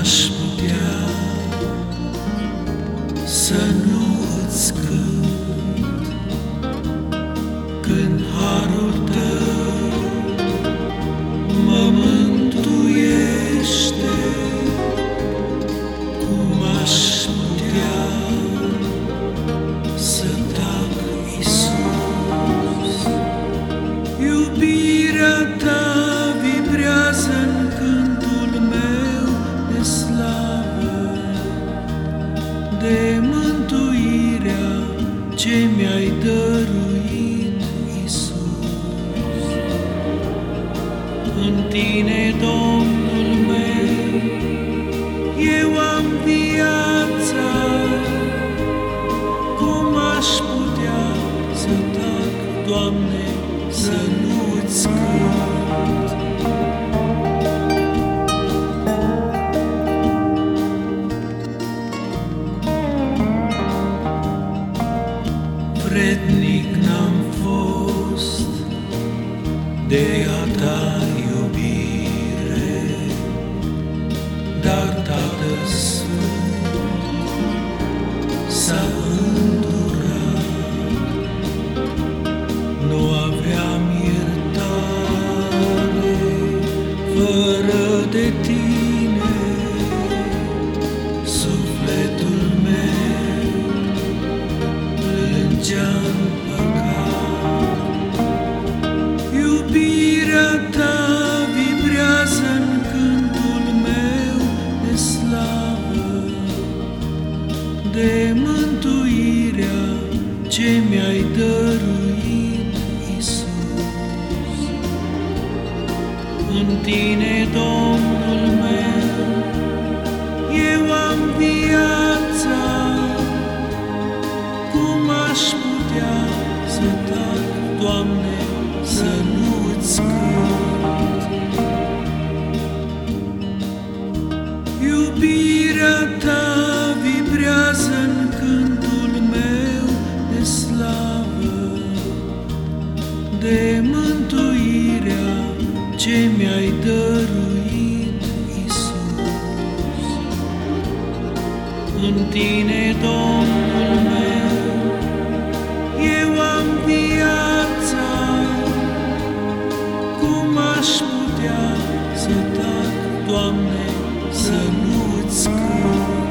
aș putea să nu îți cânt de mântuirea ce mi-ai dăruit, Iisus. În tine, Domnul Vrednic n-am fost de a ta iubire, dar Tatăl Sfânt s-a îndurat. Nu aveam iertare fără de tine, de mântuirea ce mi-ai dăruit, Iisus. În tine, Domnul meu, eu am viața, cum aș putea să tac, Doamne, să de mântuirea ce mi-ai dăruit, Iisus. În tine, Domnul meu, eu am viața, cum aș putea să tac, Doamne, să nu-ți cânt?